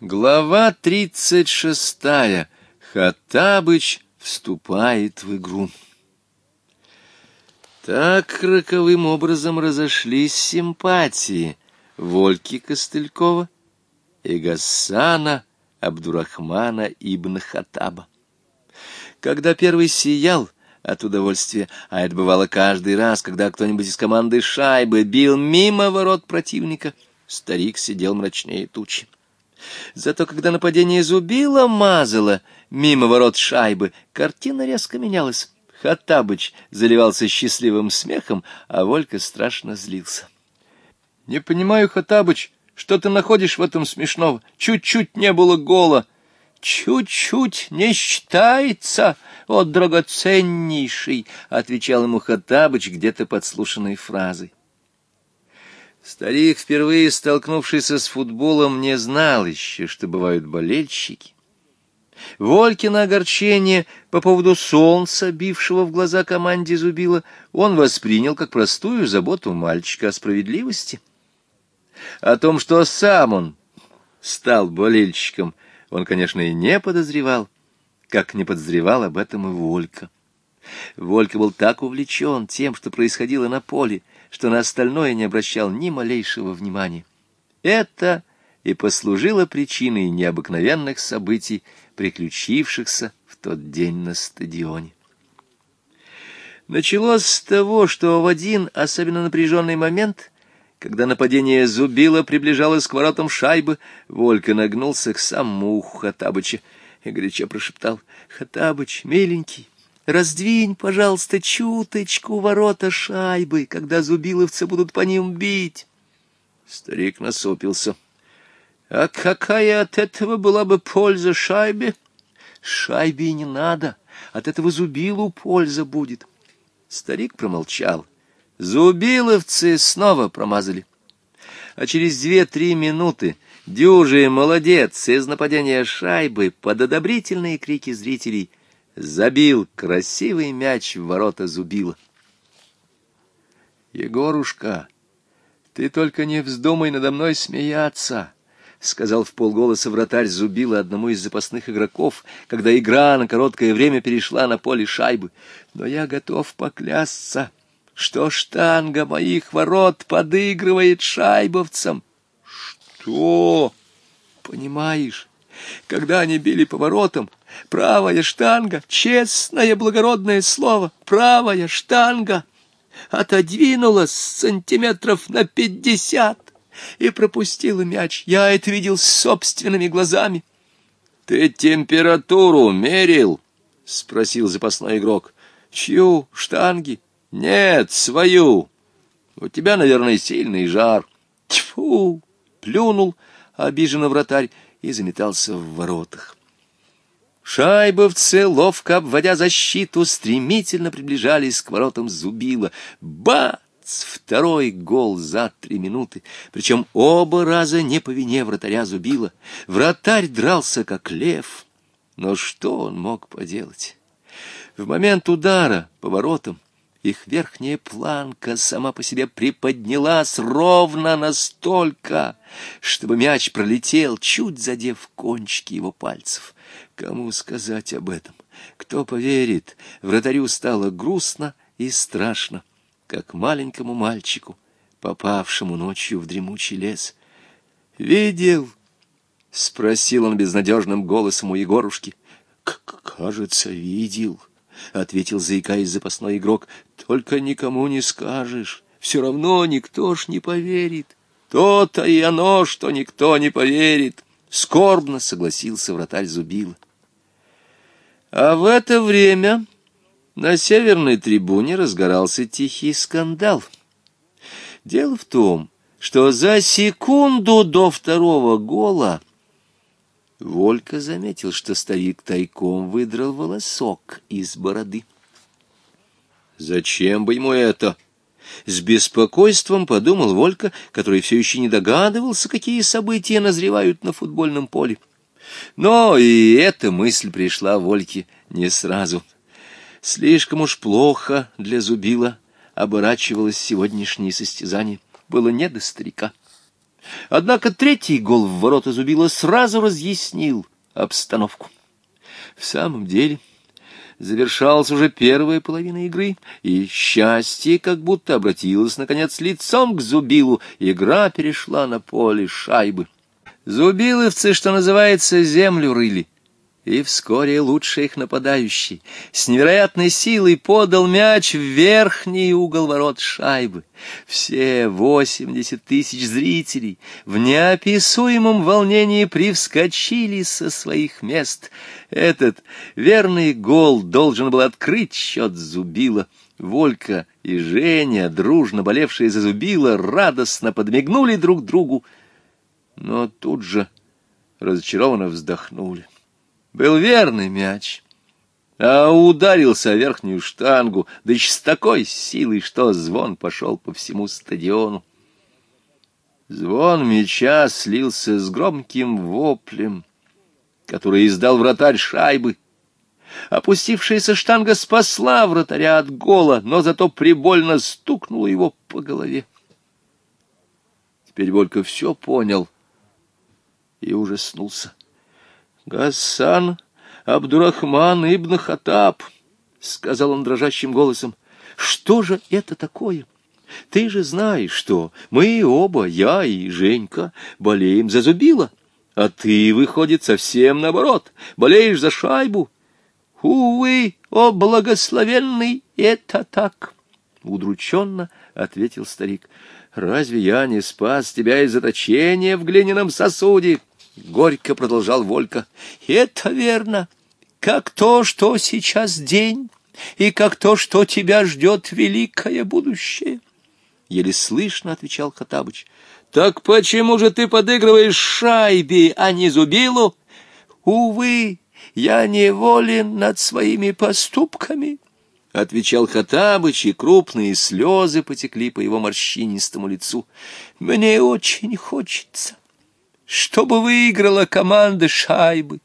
Глава 36. Хатабыч вступает в игру. Так роковым образом разошлись симпатии Вольки Костылькова и Гасана Абдурахмана ибн Хатаба. Когда первый сиял от удовольствия, а это бывало каждый раз, когда кто-нибудь из команды шайбы бил мимо ворот противника, старик сидел мрачнее тучи. Зато когда нападение зубило мазало мимо ворот шайбы, картина резко менялась. Хаттабыч заливался счастливым смехом, а Волька страшно злился. — Не понимаю, Хаттабыч, что ты находишь в этом смешного? Чуть-чуть не было гола. — Чуть-чуть не считается, о драгоценнейший! — отвечал ему Хаттабыч где-то подслушанной фразой. Старик, впервые столкнувшийся с футболом, не знал еще, что бывают болельщики. Волькино огорчение по поводу солнца, бившего в глаза команде Зубила, он воспринял как простую заботу мальчика о справедливости. О том, что сам он стал болельщиком, он, конечно, и не подозревал, как не подозревал об этом и Волька. Волька был так увлечен тем, что происходило на поле, что на остальное не обращал ни малейшего внимания. Это и послужило причиной необыкновенных событий, приключившихся в тот день на стадионе. Началось с того, что в один особенно напряженный момент, когда нападение Зубила приближалось к воротам шайбы, Волька нагнулся к самому уху и горячо прошептал «Хаттабыч, миленький!» Раздвинь, пожалуйста, чуточку ворота шайбы, когда зубиловцы будут по ним бить. Старик насупился. А какая от этого была бы польза шайбе? Шайбе не надо, от этого зубилу польза будет. Старик промолчал. Зубиловцы снова промазали. А через две-три минуты дюжий молодец из нападения шайбы под одобрительные крики зрителей — забил красивый мяч в ворота зубила. «Егорушка, ты только не вздумай надо мной смеяться!» — сказал в полголоса вратарь Зубила одному из запасных игроков, когда игра на короткое время перешла на поле шайбы. «Но я готов поклясться, что штанга моих ворот подыгрывает шайбовцам». «Что?» «Понимаешь, когда они били поворотом, правая штанга, честное благородное слово, правая штанга отодвинулась сантиметров на пятьдесят и пропустила мяч. Я это видел собственными глазами. — Ты температуру мерил? — спросил запасной игрок. — Чью? Штанги? — Нет, свою. У тебя, наверное, сильный жар. — Тьфу! — плюнул обиженно вратарь и заметался в воротах. Шайбовцы, ловко обводя защиту, стремительно приближались к воротам Зубила. Бац! Второй гол за три минуты. Причем оба раза не по вине вратаря Зубила. Вратарь дрался, как лев. Но что он мог поделать? В момент удара по воротам их верхняя планка сама по себе приподнялась ровно настолько, чтобы мяч пролетел, чуть задев кончики его пальцев. Кому сказать об этом? Кто поверит? Вратарю стало грустно и страшно, как маленькому мальчику, попавшему ночью в дремучий лес. «Видел?» — спросил он безнадежным голосом у Егорушки. «Кажется, видел». — ответил, заикаясь запасной игрок. — Только никому не скажешь. Все равно никто ж не поверит. То-то и оно, что никто не поверит. Скорбно согласился вратарь зубил А в это время на северной трибуне разгорался тихий скандал. Дело в том, что за секунду до второго гола Волька заметил, что старик тайком выдрал волосок из бороды. «Зачем бы ему это?» С беспокойством подумал Волька, который все еще не догадывался, какие события назревают на футбольном поле. Но и эта мысль пришла Вольке не сразу. Слишком уж плохо для Зубила оборачивалось сегодняшнее состязание. Было не до старика. Однако третий гол в ворота Зубила сразу разъяснил обстановку. В самом деле завершалась уже первая половина игры, и счастье как будто обратилось, наконец, лицом к Зубилу. Игра перешла на поле шайбы. Зубиловцы, что называется, землю рыли. И вскоре лучший их нападающий с невероятной силой подал мяч в верхний угол ворот шайбы. Все восемьдесят тысяч зрителей в неописуемом волнении привскочили со своих мест. Этот верный гол должен был открыть счет Зубила. Волька и Женя, дружно болевшие за Зубила, радостно подмигнули друг другу, но тут же разочарованно вздохнули. Был верный мяч, а ударился о верхнюю штангу, да еще с такой силой, что звон пошел по всему стадиону. Звон мяча слился с громким воплем, который издал вратарь шайбы. Опустившаяся штанга спасла вратаря от гола, но зато прибольно стукнула его по голове. Теперь Борька все понял и ужаснулся. Гассан Абдурахман ибн Хатаб, — сказал он дрожащим голосом, — что же это такое? Ты же знаешь, что мы оба, я и Женька, болеем за зубило, а ты, выходит, совсем наоборот, болеешь за шайбу. Увы, о благословенный, это так, — удрученно ответил старик. Разве я не спас тебя из заточения в глиняном сосуде? — Горько продолжал Волька. «Это верно, как то, что сейчас день, и как то, что тебя ждет великое будущее». Еле слышно отвечал Хатабыч. «Так почему же ты подыгрываешь шайбе, а не зубилу?» «Увы, я неволен над своими поступками», — отвечал Хатабыч, и крупные слезы потекли по его морщинистому лицу. «Мне очень хочется, чтобы выиграла команда шайбы.